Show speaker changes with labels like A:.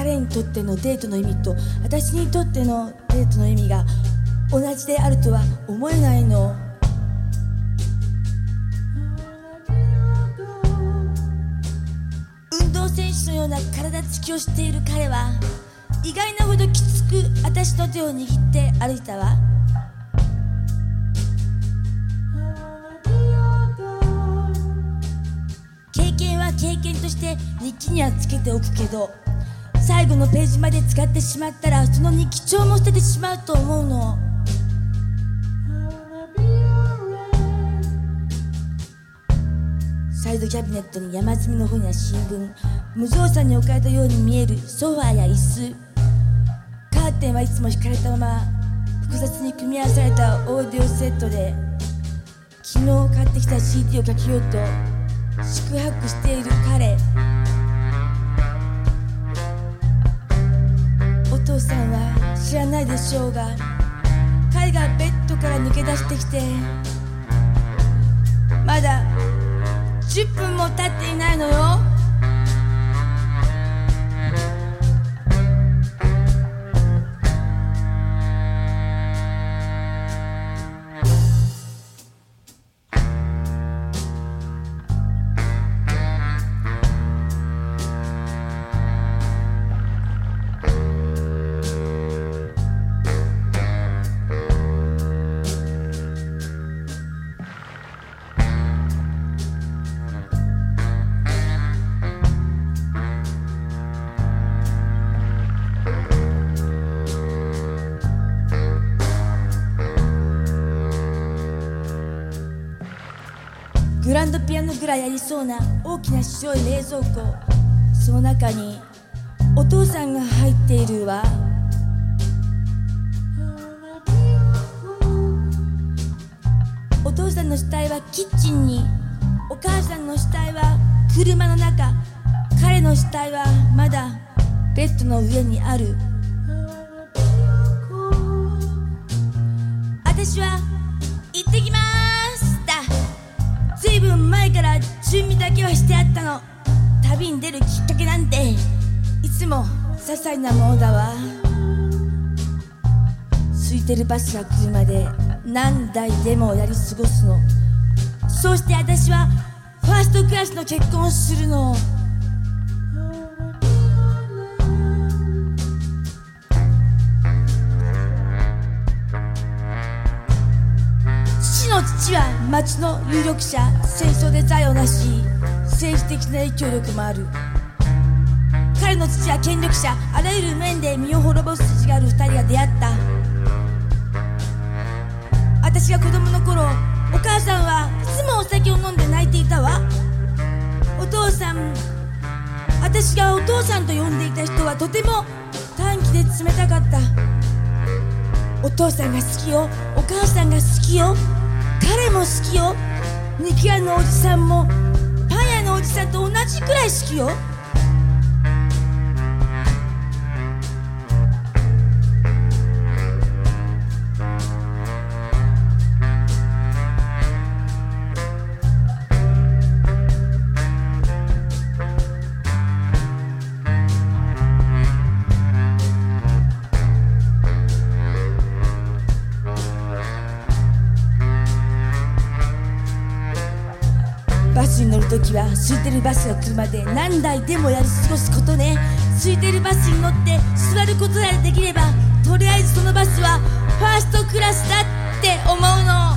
A: 彼にとってのデートの意味と私にとってのデートの意味が同じであるとは思えないの。運動選手のような体つきをしている彼は意外なほどきつく私の手を握って歩いたわ。経験は経験として日記にはつけておくけど最後のページまで使ってしまったらその日記帳も捨ててしまうと思うの。サイドキャビネットに山積みの本や新聞無造作に置かれたように見えるソファーや椅子。カーテンはいつも引かれたまま複雑に組み合わされたオーディオセットで昨日買ってきた CD をかけようと宿泊している師匠が彼がベッドから抜け出してきてまだ10分も経っていないのよ。グランドピアノぐらいありそうな大きな白い冷蔵庫。その中にお父さんが入っているわ。お父さんの死体はキッチンにお母さんの死体は車の中。彼の死体はまだベッドの上にある。準備だけはしてあったの。旅に出るきっかけなんていつも些細なものだわ。空いてるバスが来るまで何台でもやり過ごすの。そうして私はファーストクラスの結婚をするの。父は。町の有力者戦争で財を成し政治的な影響力もある。彼の父は権力者あらゆる面で身を滅ぼす筋がある二人が出会った。私が子供の頃お母さんはいつもお酒を飲んで泣いていたわ。お父さん私がお父さんと呼んでいた人はとても短気で冷たかった。お父さんが好きよ。お母さんが好きよ。彼も好きよ。肉屋のおじさんもパン屋のおじさんと同じくらい好きよ。スに乗るときは空いてるバスが来るまで何台でもやり過ごすことね。空いてるバスに乗って座ることさえできればとりあえずそのバスはファーストクラスだって思うの。